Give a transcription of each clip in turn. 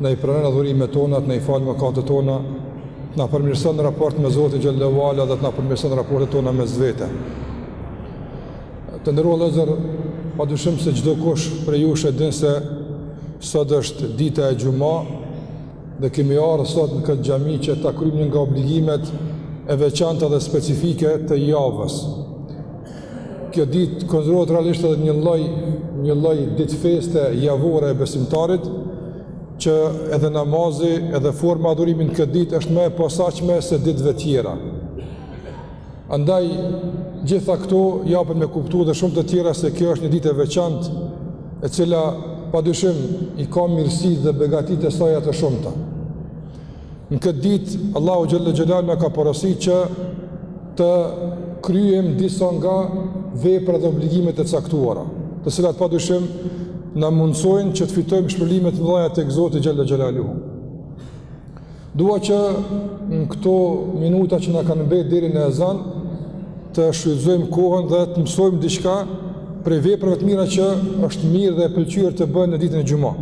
Na i pranon adhurimet tona, të na i falë mëkatet tona, të na përmirëson raport me Zotin xhelle ve ala dhe të na përmirëson raportet tona mes vete. Të nderuar vëllezër, pa dyshim se çdokush prej jush e din se sot është dita e xhuma dhe kemi ardhë sot në këtë xhami që ta kryejmë një nga obligimet e veçanta dhe specifike të javës. Kjo ditë konsiderohet realisht edhe një lloj një lloj ditë feste javore e besimtarit që edhe namazi, edhe forma e adhurimit në këtë ditë është më e posaçme se ditëve tjera. Andaj gjitha këto japin me kuptu dhe shumë të tjera se kjo është një ditë e veçantë e cila padyshim i ka mirësitë dhe begatitë e saj të shumta. Në këtë ditë, Allahu xhelle xhelaluhu na ka porositë që të kryejmë disa nga veprat dhe obligimet e caktuara, të cilat pa dyshim na mundësojnë që të fitojmë shpërblime të mëdhaja tek Zoti xhelle xhelaluhu. Dua që në këto minuta që na kanë mbet deri në ezan, të shfrytëzojmë kohën dhe të mësojmë diçka prej veprave të mira që është mirë dhe e pëlqyer të bëhen në ditën e xhuma.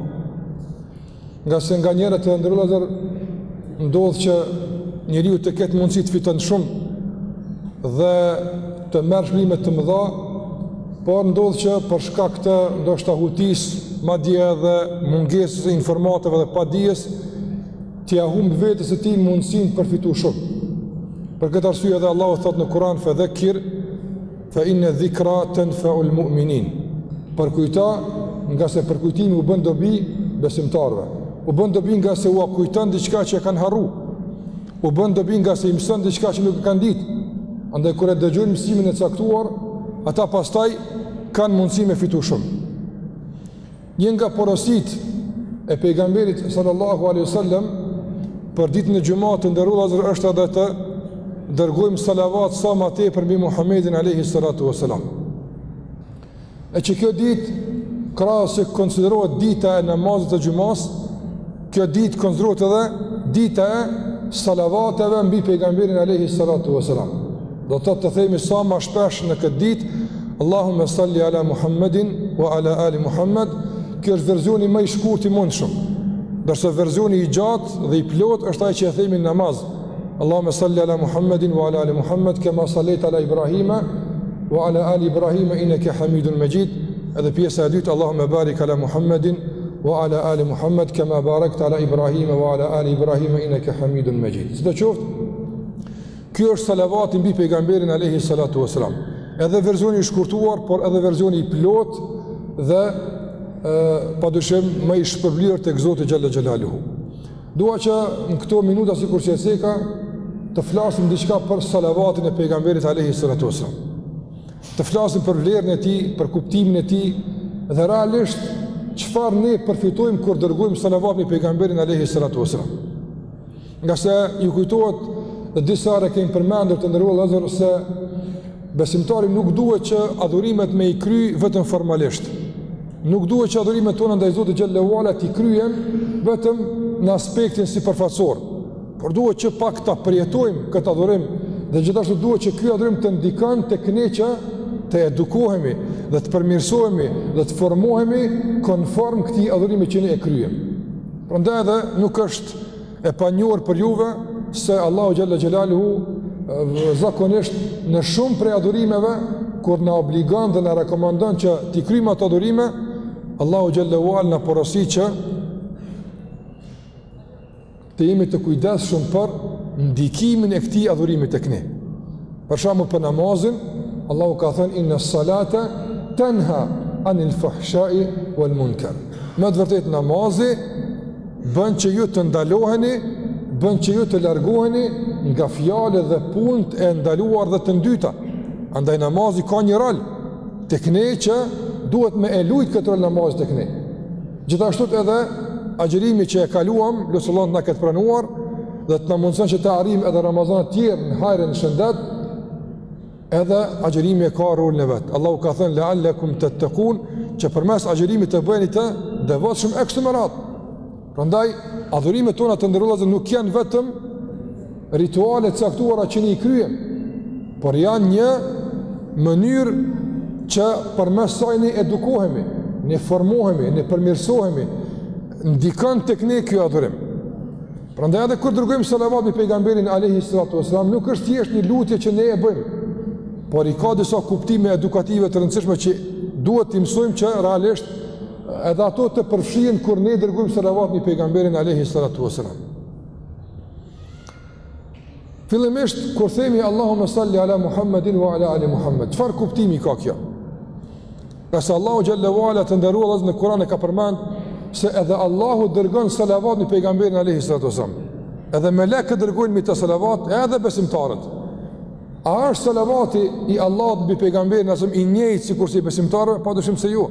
Ngase nganjëherë, të nderuar vëllezër, ndodh që njeriu të ketë mundësi të fiton shumë dhe të merr shpërblime të mëdha, por ndodh që për shkak të ndoshta hutisë, madje edhe mungesës së informatave dhe padijes, t'ia humb vetes së tij mundësinë për të fitu shumë. Për këtë arsye edhe Allahu thotë në Kuran, fe dhekkir, Fa inna dhikra tanfa'ul mu'minin. Përkujto, ngase përkujtimi u bën dobi besimtarëve. U bën dobi ngase ua kujton diçka që e kanë harru. U bën dobi ngase i mëson diçka që nuk e kanë ditë. Andaj kur e dëgjojnë mësimin e caktuar, ata pastaj kanë mundësi me fitu shumë. Një nga porositë e pejgamberit sallallahu alaihi wasallam për ditën e xhuma, të nderuar vëllezër, është edhe të dërgojmë salavat sa ma tepër mbi Muhamedin alaihi salatu wasalam. E që kjo ditë krahas se konsiderohet dita e namazit të xhumasë, Kjo ditë konsiderohet edhe dita e salavateve mbi pejgamberin alayhi salatu wasalam. Do thotë të themi sa ma shpesh në këtë ditë Allahumma salli ala Muhammedin wa ala ali Muhammed. Kjo është verzioni ma i shkurtë i mundshëm. Ndërsa verzioni i gjatë dhe i plotë është ai që e themi në namaz. Allahumma salli ala Muhammedin wa ala ali Muhammed kama sallaita ala Ibrahima wa ala ali Ibrahima innaka Hamidun Majid. Edhe pjesa e dytë Allahumma barik ala Muhammedin wa ala ali Muhammed kama barakta ala Ibrahima wa ala ali Ibrahima innaka Hamidun Majid. Sado qoftë, ky është salavati mbi pejgamberin alayhi salatu wasalam. Edhe versioni i shkurtuar, por edhe versioni i plot dhe ë padyshim më i shpërblyer tek Zoti xhalla xhelaluhu. Dua që në këto minuta sikur që e ceka, të flasim diçka për salavatin e pejgamberit alayhi salatu wasalam. Të flasim për vlerën e tij, për kuptimin e tij, dhe realisht çfarë ne përfitojmë kur dërgojmë salavat mbi pejgamberin alayhi salatu wasalam. Ngase ju kujtohet edhe disa herë e kemi përmendur, të nderuar vëllezër, se besimtari nuk duhet që adhurimet me i kry vetëm formalisht. Nuk duhet që adhurimet tona ndaj Zotit xhelle ue ala t'i kryejmë vetëm në aspektin sipërfaqësor, por duhet që pak ta përjetojmë këtë adhurim dhe gjithashtu duhet që ky adhurim të ndikon tek ne që të edukohemi dhe të përmirësohemi dhe të formohemi konform këtij adhurimi që ne e kryejmë. Prandaj edhe nuk është e panjohur për juve se Allahu xhelle xhelaluhu zakonisht në shumë prej adhurimeve kur na obligon dhe na rekomandon që t'i kryjmë ato adhurime, Allahu xhelle ue ala na porosit që të jemi të kujdesshëm për ndikimin e këtij adhurimit tek ne. Për shembull për namazin, Allahu ka thënë inna salata tanha anil fahsha'i wal munkar. Në të vërtetë namazi bën që ju të ndaloheni, bën që ju të largoheni nga fjalët dhe punët e ndaluar dhe të ndyta. Andaj namazi ka një rol tek ne që duhet me e lujt këtë rol namazi tek ne. Gjithashtu edhe agjërimi që e kaluam, lus Allahun të na ketë pranuar dhe të na mundëson që të arrijmë edhe Ramazan të tjerë në hajr e në shëndet. Edhe agjërimi e ka rolin e vet. Allahu ka thënë la'allakum tattaqun, që përmes agjërimit të bëheni të devotshëm e kështu me radhë. Prandaj adhurimet tona të nderuar vëllezër nuk janë vetëm rituale t'caktuara që ne i kryem, por janë një mënyrë që përmes saj ne edukohemi, ne formohemi, ne përmirësohemi, ndikon tek ne kjo adhurim. Prandaj edhe kur dërgojmë salavat mbi pejgamberin alayhi salatu wasalam, nuk është thjesht një lutje që ne e bëjmë, por i ka disa kuptime edukative të rëndësishme që duhet t'i mësojmë që realisht edhe ato të përfshihen kur ne dërgojmë salavat mbi pejgamberin alayhi salatu wasalam. Fillimisht kur themi Allahumma salli ala Muhammedin wa ala ali Muhammed, çfarë kuptimi ka kjo? Ngase Allahu xhelle ue ala të nderuar vëllezër në Kur'an e ka përmend se edhe Allahu dërgon salavat në pejgamberin alayhi salatu wasallam. Edhe melekët dërgojnë mbi të salavat edhe besimtarët. A është salavati i Allahut mbi pejgamberin alayhi salam i njëjtë sikurse i besimtarëve? Padyshim se jo.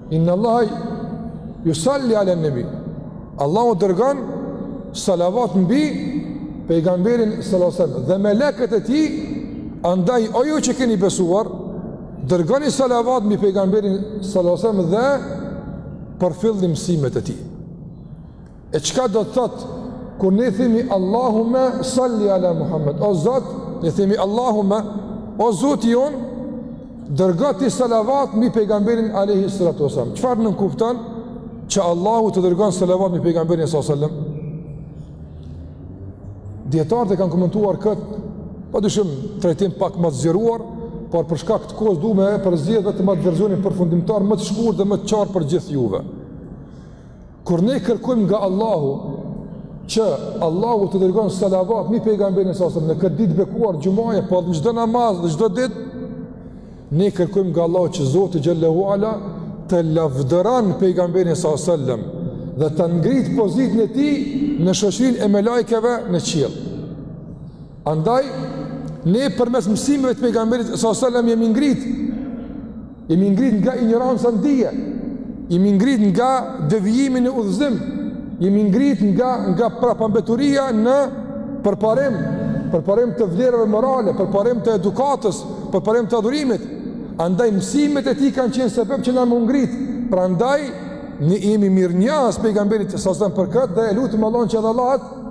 Inna Allaha jusalli ala nëbi. Allahu dërgon salavat mbi pejgamberin sallallahu alaihi wasallam dhe melekët e tij andaj o ju që keni besuar dërgoni salavat mbi pejgamberin sallallahu alaihi wasallam dhe përfillni mësimet e tij. E çka do të thotë kur ne themi Allahumma salli ala Muhammed, o Zot, ne themi Allahumma o Zoti jonë, dërgo ti salavat mbi pejgamberin alayhi salatu wasallam. Çfarë nënkupton që Allahu të dërgon salavat mbi pejgamberin sallallahu alaihi wasallam? Dietarët e kanë komentuar këtë pa dyshim trajtim pak më të zgjeruar, por për shkak të kohës du me përzgjedh vetëm atë versionin përfundimtar më të shkurtër dhe më të qartë për gjithë juve. Kur ne kërkojmë nga Allahu që Allahu të dërgon salavat mi pejgamberin sallallahu alaihi wasallam në këtë ditë të bekuar xhumaje, po dhe në çdo namaz, në çdo ditë, ne kërkojmë nga Allahu që Zoti xhelle ue ala ta lavdëron pejgamberin sallallahu alaihi wasallam dhe ta ngrit pozitën e tij në shoqërinë e melaikeve në qiell. Andaj, ne përmes mësimeve të pejgamberit sallallahu alaihi wasallam jemi ngrit Jemi ngrit nga injoranca në dije, jemi ngrit nga devijimi në udhëzim, jemi ngrit nga, nga prapambeturia në përparim, përparim të vlerave morale, përparim të edukatës, përparim të adhurimit. Andaj mësimet e tij kanë qenë sebep që na me u ngrit, prandaj ne jemi mirënjohës pejgamberit sallallahu alaihi wasallam për këtë dhe e lutim Allahun që edhe Allahu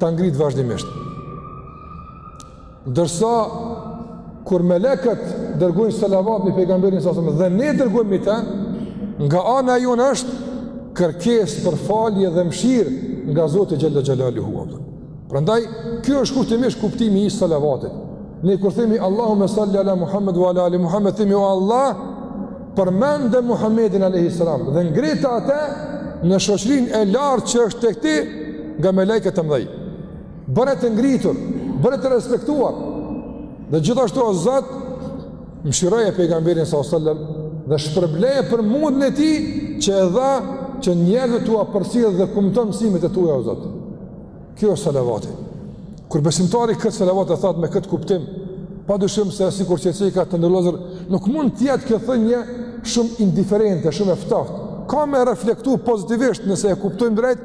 ta ngrit vazhdimisht. Ndërsa kur melekët dërgojnë salavat mi pejgamberin sallallahu alaihi wasallam dhe ne dërgojmë mi të, nga ana e jonë është kërkesë për falje dhe mëshirë nga Zoti xhalla xhalaluhu. Prandaj kjo është shkurtimisht kuptimi i salavatit. Ne kur themi Allahumma salli ala Muhammad wa ala ali Muhammad themi o Allah përmende Muhammedin alayhi salam dhe ngrite atë në shoqërinë e lartë që është tek ti nga melekët e mëdhenj. Bëje të ngritur, bëje të respektuar. Dhe gjithashtu o Zot, mëshiroje pejgamberin sallallahu alaihi wasallam dhe shpërbleje për mundin e tij që e dha që njerëzve t'ua përcjell dhe kumton mësimet e tua o Zot. Kjo është salavati. Kur besimtari këtë salavat e thotë me këtë kuptim, pa dyshim se sikur qetësi ka të nderuar vëllezër, nuk mund të jetë kjo thënie shumë indiferente, shumë e ftaht. Ka me reflektu pozitivisht nëse e kuptojmë drejt,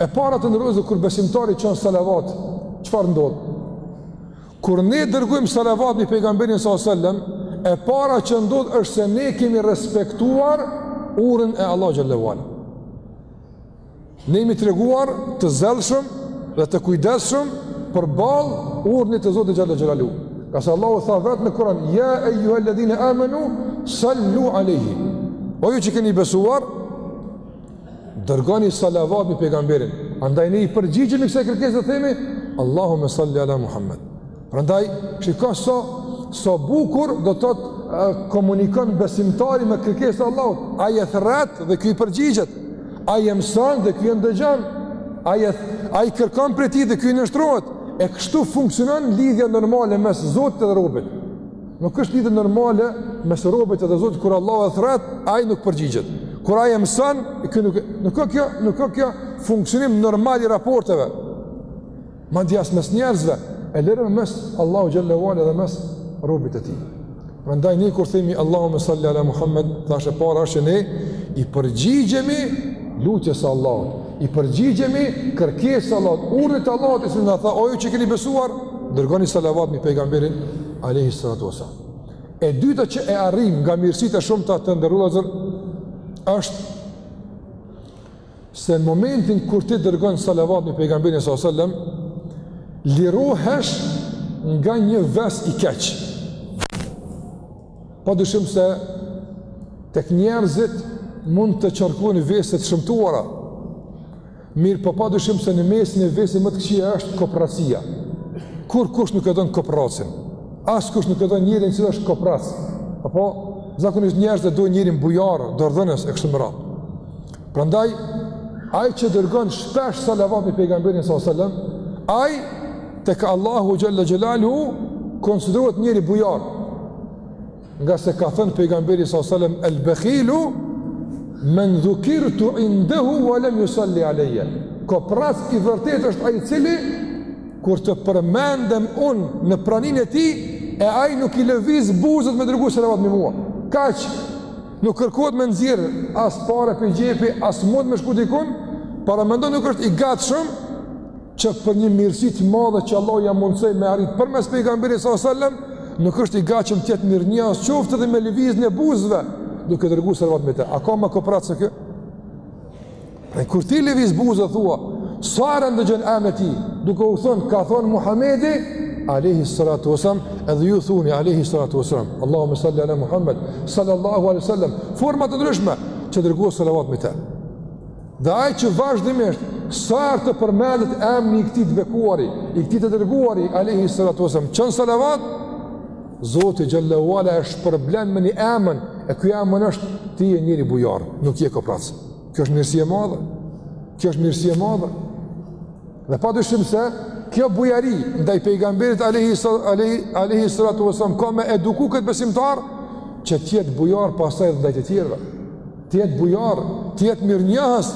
E para të nderuar vëllezër kur besimtari çon salavat, çfarë ndodh? Kur ne dërgojmë salavat mi pejgamberin s.a.s. E para që ndodh është se ne kemi respektuar urdhrin e Allahut xhelle ue ala. Ne jemi treguar të zellshëm dhe të kujdesshëm përballë urdhrit të Zotit xhalla xhalaluhu. Ngase Allahu tha vetë në Kuran, Ja ejuhel ledhine amenu, sallu aleyhi. O ju që keni besuar, Dërgoni salavat mbi pejgamberin. Andaj ne i përgjigjemi kësaj kërkese dhe themi Allahumma salli ala Muhammad. Prandaj shiko sa sa bukur do thotë komunikon besimtari me kërkesën e Allahut. Ai e thrret dhe ky i përgjigjet. Ai e mëson dhe ky e ndëgjon. Ai ai kërkon prej tij dhe ky i nënshtrohet. E kështu funksionon lidhja normale mes Zotit dhe robit. Nuk është lidhje normale mes robit dhe Zotit kur Allahu e thrret, ai nuk përgjigjet. Kur ai e mëson, ky nuk nuk ka kjo, nuk ka kjo funksionim normal i raporteve. Madje as mes njerëzve, e lëre më mes Allahu xhelle ue ala dhe mes robit të tij. Prandaj ne kur themi Allahumma salli ala Muhammed, thashë e para është që ne i përgjigjemi lutjes së Allahut, i përgjigjemi kërkesës së Allahut, urdhit të Allahut, i cili na tha, o ju që keni besuar, dërgoni salavat mbi pejgamberin Alejhi salatu wasallam. E dyta që e arrim nga mirësitë e shumta, të nderuar vëllezër, është se në momentin kur ti dërgon salavat mbi pejgamberin s.a.s., lirohesh nga një ves i keq. Pa dyshim se tek njerëzit mund të qarkullojnë vese të shëmtuara, Mirëpo pa dyshim se në mesin e veseve më të këqija është koprracia. Kurrkush nuk e don koprracinë. Askush nuk e don njerin i cili është koprrac. Apo, zakonisht njerëzit e duan njerin bujar, dorëdhënës e kështu me radhë. Prandaj, ai që dërgon shpesh salavat mbi pejgamberin s.a.s. Ai, tek Allahu xhelle xhelaluhu, konsiderohet njeri bujar. Ngase ka thënë pejgamberi sallallahu alajhi wasallam el bekhilu men dhukirtu indehu wa lam yusalli alayya. Koprrac i vërtetë është ai i cili kur të përmendem unë në praninë e tij e ai nuk i lëviz buzët me dërgu salavat mbi mua. Kaq nuk kërkohet me nxjerr as pare prej xhepi, as mund me shku dikun, paramendo nuk është i gatshëm që për një mirësi të madhe që Allahu ia mundësoi me arrit përmes pejgamberit s.a.s., nuk është i gatshëm të jetë mirënjohës qoftë edhe me lëvizjen e buzëve, duke dërgu salavat mbi te. A ka ma koprrac se ky? E kur ti lëviz buzët thua, sa herë ndëgjon emrin e tij, duke u thënë, ka thënë Muhamedi, alejhi salatu wasallam, edhe ju thuni alejhi salatu wasallam. Allahumma salli ala Muhammad sallallahu alaihi wasallam. Forma të ndryshme që dërgohet salavat mbi të. Dhe ai që vazhdimisht sa herë të përmendit emni i këtij të bekuari, i këtij të dërguari, alejhi salatu wasallam, çon salavat, Zoti xhelle ue ala e shpërblen me një emën, e ky emën është ti je njeri bujar, nuk je koprrac. Kjo është mirësi e madhe, kjo është mirësi e madhe. Dhe pa dyshim se, kjo bujari, ndaj pejgamberit alejhi salatu wasallam, ka me eduku këtë besimtar, që të jetë bujar pastaj edhe ndaj të tjerëve. të jetë bujar, të jetë mirënjohës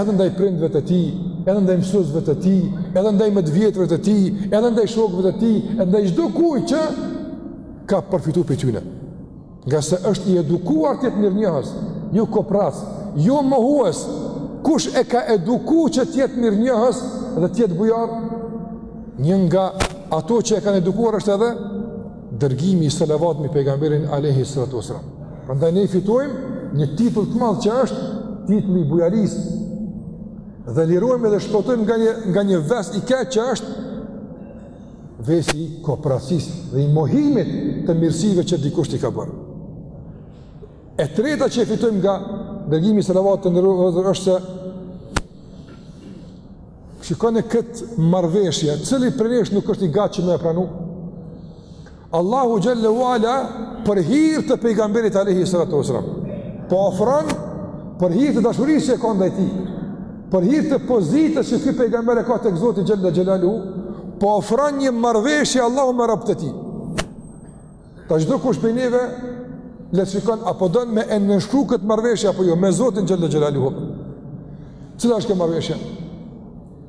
edhe ndaj prindërve të tij, edhe ndaj mësuesve të tij, edhe ndaj më të vjetërve të tij, edhe ndaj shokëve të tij, edhe ndaj çdo kujt që ka përfituar prej tyre. Ngase është i edukuar të jetë mirënjohës, jo koprrac, jo mohues. Kush e ka edukuar që të jetë mirënjohës dhe të jetë bujar? Një nga ato që e kanë edukuar është edhe dërgimi i salavatit mbi pejgamberin alayhi salatu wasalam. Prandaj ne fitojmë një titull të madh që është titulli i bujarisë. Dhe lirohemi dhe shpëtojmë nga një nga një ves i keq që është vesi i koprracisë dhe i mohimit të mirësive që dikush t'i ka bërë. E treta që e fitojmë nga dërgimi i salavatit të nderuar është se shikoni këtë marrëveshje, cili prej nesh nuk është i gatë që me e pranu? Allahu xhelle ue ala për hir të pejgamberit alayhi salatu wasalam. Po ofron për hir të dashurisë që ka ndaj tij. Për hir të pozitës që ky pejgamber e ka tek Zoti xhalla xhelalu, po ofron një marrëveshje Allahu me robët e tij. Tash çdokush prej neve le të shikon apo don me e nënshkru këtë marrëveshje apo jo me Zotin xhalla xhelalu. Cila është kjo marrëveshje?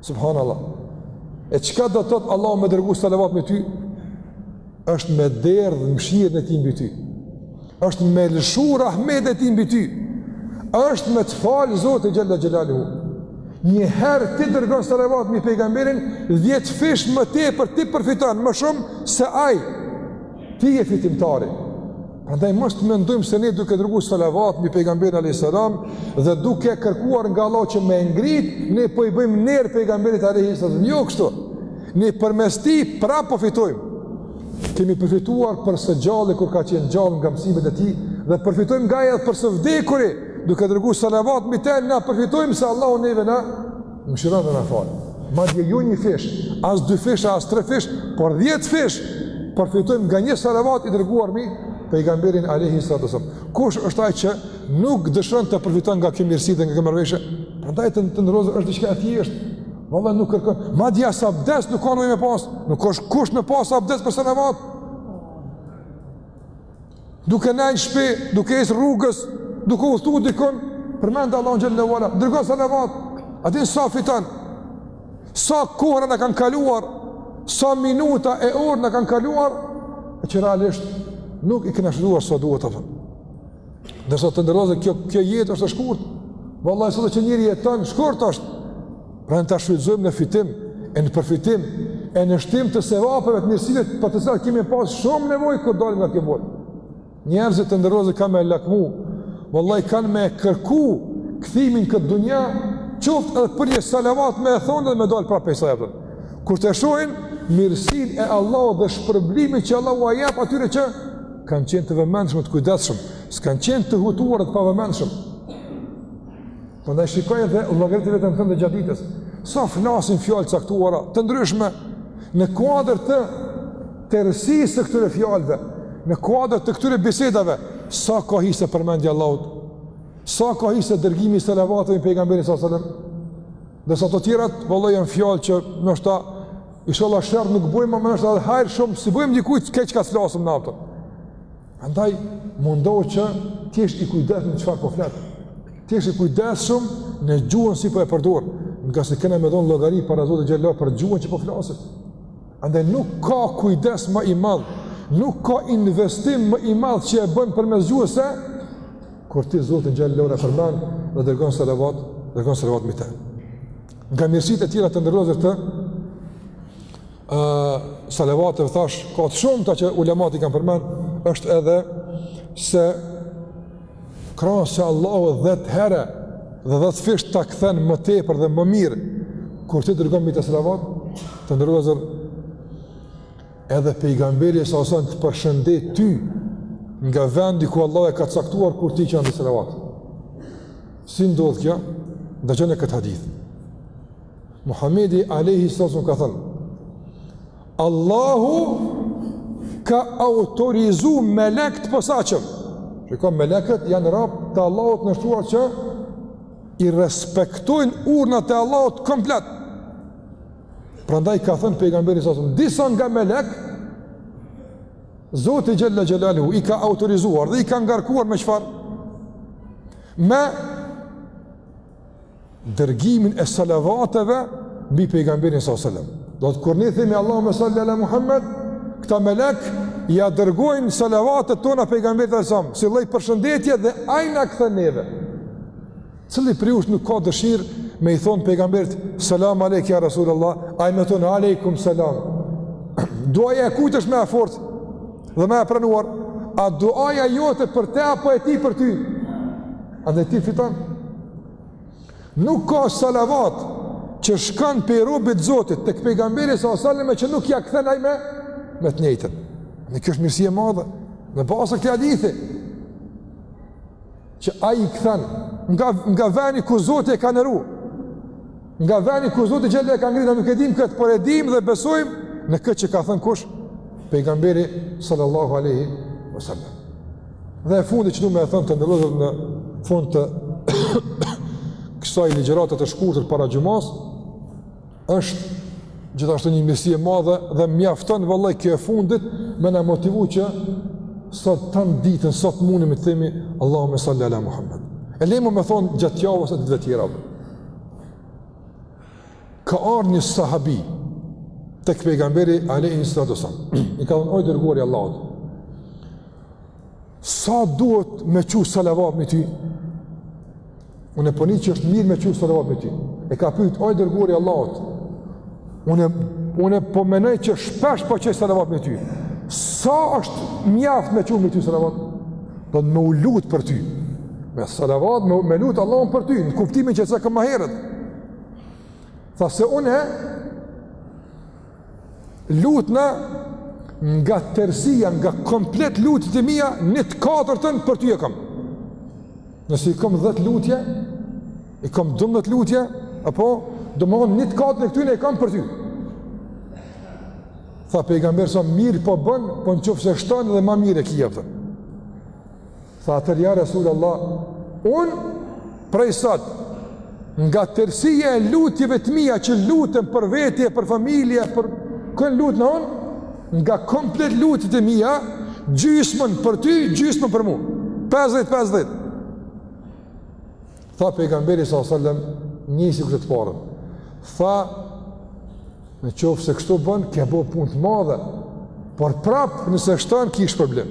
Subhanallah. E çka do të thotë Allahu me dërgu salavat mbi ty? Është me derdh mëshirën e tij mbi ty. Është me lëshu rahmetin e tij mbi ty. Është me të fal Zoti xhalla xhelalu. Një herë ti dërgon salavat mbi pejgamberin, 10 fish më tepër ti përfiton më shumë se ai. Ti je fitimtari. Prandaj mos të mendojmë se ne duke dërguar salavat mbi pejgamberin alayhis salam dhe duke kërkuar nga Allahu që me e ngrit, ne po i bëjmë nder pejgamberit alayhis salam. Jo kështu. Ne përmes tij prapë po fitojmë. Kemi përfituar për së gjalli kur ka qenë gjallë nga mësimet e tij dhe përfitojmë nga ai për së vdekuri duke dërguar salavat mbi të na përfitojmë se Allahu neve na Mëshiron dhe na fal. Madje jo një fish, as dy fish, as tre fish, por 10 fish përfitojmë nga një salavat i dërguar mbi pejgamberin alayhi salatu wasallam. Kush është ai që nuk dëshiron të përfiton nga kjo mirësi dhe nga kjo marrëveshje? Prandaj të nderuar është diçka e thjeshtë. Vallahi nuk kërkon. Madje as abdes nuk ka nevojë me pas. Nuk është kusht me pas abdes për salavat. Duke ndejt në shpi, duke ecë rrugës, duke udhëtu dikund, përmende Allahun xhelle ue ala, dërgo salavat, a din sa fiton, sa kohëra na kanë kaluar, sa minuta e orë na kanë kaluar, e që realisht nuk i kena shfrytëzuar sa duhet të fërë. Dërsa të nderuar, kjo, kjo jetë është e shkurt, vallahi, sado që njeriu jeton shkurt është, Pra ne ta shfrytëzojmë në fitim, e në përfitim, e në shtim të sevapeve të mirësive për të cilat kemi me pas shumë nevojë kur dalim nga kjo botë. Njerëzit të nderuar kanë me lakmu, vallahi kanë me kërku kthimin në këtë dunja, qoftë edhe për një salavat me e thonë dhe me dalë prapë se. Kur të shohin mirësinë e Allahut dhe shpërblimin që Allahu ua jep atyre që kanë qenë të vëmendshëm të kujdeshëm, s'kanë qenë të hutuar të pavëmendshëm. Prandaj shiko dhe llogarite veten tënde gjatë ditës. Sa flasim fjalë të caktuara të ndryshme në kuadër të tërësisë së këtyre fjalëve, në kuadër të këtyre bisedave, sa ka hise përmendja e Allahut, sa ka hise dërgimi i salavateve mbi pejgamberin alejhi selam, ndërsa të tjerat, vallë janë fjalë që ndoshta, inshallah sherr nuk bojmë, ama ndoshta edhe hajr shumë s'i bojmë dikujt, keq ka të flasëm në aftër. Andaj mundohu që të jesh i kujdesshëm me çfarë po flet. Të jesh i kujdesshëm në gjuhën si po e përdor, ngase kena me dhon llogari para Zotit xhallah për gjuhën që po flasim. Andaj nuk ka kujdes më i madh, nuk ka investim më i madh që e bën përmes gjuhës se kur ti Zotin xhallah e përmend dhe dërgon salavat, dërgon salavat mbi të. Nga mirësitë e tjera të nderuar të salavateve thashë ka të shumta që ulemat i kanë përmend është edhe se krahas që Allahu 10 herë dhe 10 fish ta kthen më tepër dhe më mirë kur ti dërgon mbi të salavat të nderuar edhe pejgamberi alejhi selam të përshëndet ty nga vendi ku Allahu e ka caktuar kur ti çon mbi të salavat si ndodh kjo dëgjone këtë hadith Muhamedi alayhi sallam ka thënë: Allahu ka autorizuar melek të posaçëm. Shiko melekët janë rob të Allahut nënshtruar që i respektojnë urdhnat e Allahut komplet. Prandaj ka thënë pejgamberi alejhi selam disa nga melekët Zoti xhalla xhelalu i ka autorizuar dhe i ka ngarkuar me çfarë? Me dërgimin e salavateve mbi pejgamberin alejhi selam. Domethënë kur ne themi Allahumme salli ala Muhammed, këta melek ja dërgojnë salavatet tona pejgamberit alejhi selam, si lloj përshëndetje dhe ai na kthen neve. Cili prej jush nuk ka dëshirë me i thon pejgamberit selam alejk ya rasulullah, ai me thon alejkum selam. Duaja e kujt është më e fortë dhe më e pranuar? A duaja jote për të apo e tij për ty? Andaj ti fiton. Nuk ka salavat që shkon prej robit Zotit, tek pejgamberi s.a.s. e që nuk ia kthen ai me me të njëjtën. E kjo është mirësi e madhe, në bazë këtij hadithi, që ai i kthen, nga, nga veni ku Zotit e ka nderu, nga veni ku Zotit xh.sh. e ka ngritë, nuk e dim këtë, por e dim dhe besojmë në këtë që ka thënë kush, pejgamberi sallallahu alejhi wasallam. Dhe e fundi që du me e thonë të nderuar në fund të kësaj ligjërate të shkurtër para xhumas, është gjithashtu një mirësi e madhe dhe mjafton vallahi kjo e fundit me na motivu që sot tanë ditën, sot mundemi të themi Allahume salli ala Muhammed. E lejmë me thonë gjatë javës e ditëve tjera. Ka ardhur një sahabi tek pejgamberi alejhi salatu selam. I ka thënë o i dërguari i Allahut. Sa duhet me çu salavat mbi ty? Unë po nij që është mirë me çu salavat mbi ty. E ka pyet o i dërguari i Allahut. Unë unë po mendoj që shpesh po çoj salavat mbi ty. Sa është mjaft me çu mbi ty salavat? Do të me u lut për ty. Me salavat me, me lut Allahun për ty, në kuptimin që e cekëm ma herët. Tha se unë lutna nga tërësia, nga komplet lutjet e mia, një të katërtën për ty e kam. Nëse i kam dhet lutje, i kam dymdhet lutje, apo domethonë një të katërtën e këtyne e kam për ty. Tha pejgamberi sa mirë po bën, po në qofë se shton edhe ma mirë e ki, a po thon. Tha atëherë ja Resulallah, unë prej sot, nga tërësia e lutjeve të mia që lutna për veti e për familje, për kënë lutna unë, nga komplet lutjet e mia, gjysmën për ty, gjysmën për mu. 50-50. Tha pejgamberi s.a.s. njësoj si këtë të parën. Tha, në qofë se kështu bën, ke bo punë të madhe, por prapë nëse shton, ki shpërblim.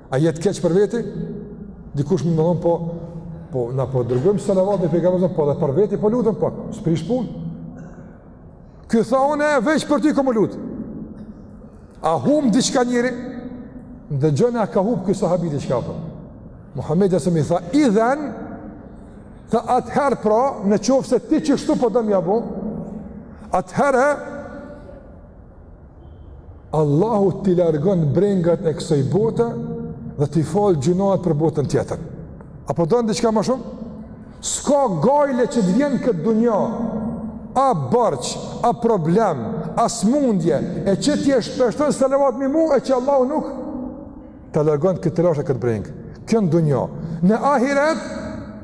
A jet keq për veti? Dikush mun me thonë po po na po dërgojmë salavate për pejgamberin, po dhe për veti po lutem po, s'prish punë. Ky tha unë veç për ty kom me u lut. A hum diçka njeri? Ndëgjoni a ka humb ky sahabi diçka apo? Muhamedi s.a.s. i tha, "Idhen, tha atëherë pra, në qofë se ti qeshtu po don me ja bo, atëherë Allahu t'i largon brengat e kësaj bote dhe t'i fal gjynat për botën tjetër. Apo don diçka ma shumë? S'ka gajle që të vjen këtë dunja, a borxh, a problem, a smundje, e që ti e shpeshton salavat mbi mu, e që Allahu nuk ta largon këtë telashe këtë brengë. Kjo në dunja. Në ahiret,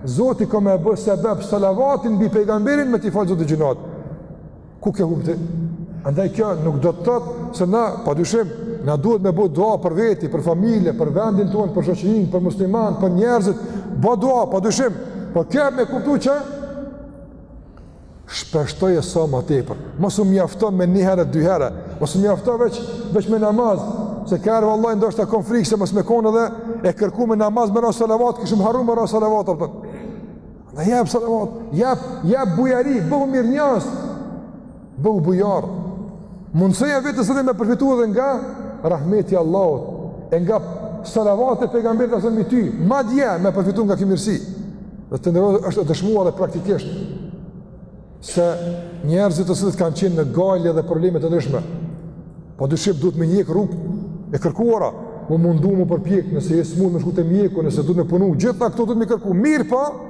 Zoti ka me e bë sebep salavatin mbi pejgamberin me t'i falë Zoti gjynat. Ku ke hup ti? Andaj kjo nuk do të thotë se na, pa dyshim, na duhet me bo dua për veti, për familje, për vendin tonë, për shoqërinë, për musliman, për njerëzit, bo dua, pa dyshim, po kjo me kuptu që shpeshtoje sa ma tepër, mos u mjafto me një herë, dy herë, mos u mjafto veç, veç me namaz, se kërë vallahi ndoshta kom frikë, se mos me konë edhe e kërkume n'namaz me ra salavat, kishim harru me ra salavat hepten. Na jap salavat, jap, jap bujari, bëhu mirënjohës, bëhu bujar. Mundësoja vetes edhe me përfitu edhe nga rahmeti i Allahut, e nga salavat e pejgamberit alejhi selam mbi ty, madje me përfitu nga kjo mirësi. Dhe të nderuar është e dëshmuar edhe praktikisht. se njerëzit të cilët kanë qenë në gajle dhe probleme të ndryshme, pa dyshim duhet me ndjek rrugët e kërkuara, m'u mundu, m'u përpjek, nëse je i smurë me shku te mjeku, nëse duhet me punu, gjitha këto duhet me kërku, mirëpo, po,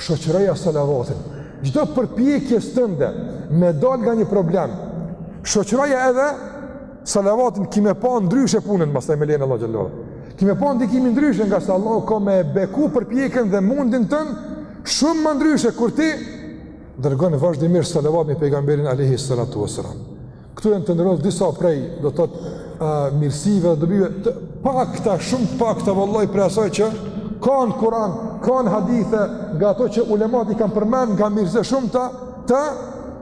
shoqëroja salavatin çdo përpjekjes tënde, me dal nga një problem, shoqëroja edhe, Salavatin ki me pa ndryshe punën, mastaj me lejen e Allahut xhelle ve ala. Ki me pa ndikimin ndryshe ngase Allahu ka me beku përpjekjen dhe mundin tënd shumë ma ndryshe kur ti dërgon vazhdimisht salavat mbi pejgamberin alejhi salatu veselam. Këto janë të nderuar disa prej, do të thotë, mirësive dhe dobive, të pakta, shumë të pakta vallahi prej asaj që ka në Kuran, ka në hadithe, nga ato që ulemat i kanë përmend nga mirësitë e shumta të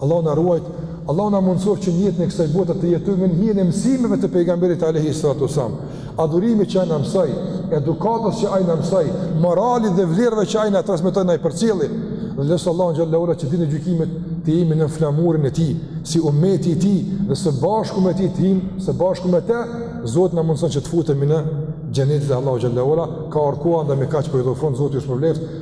Allahu na ruajt, Allahu na mundësoft që në jetën e kësaj bote të jetojmë në hijen e mësimeve të pejgamberit alayhi salatu wasalam, adhurimit që ai na mësoi, edukatës që ai na mësoi, moralit dhe vlerave që ai na transmetoi, na i përcjelli. Dhe lus Allahun xhelle ve ala që Ditën e Gjykimit të jemi nën flamurin e tij, si ummeti i tij dhe së bashku me tij të him, së bashku me të, Zoti na mundëson që të futemi në xhenetin e Allahut xhelle ve ala, ka arkuan dhe me kaq po i dho fund, Zoti ju shpërbleft.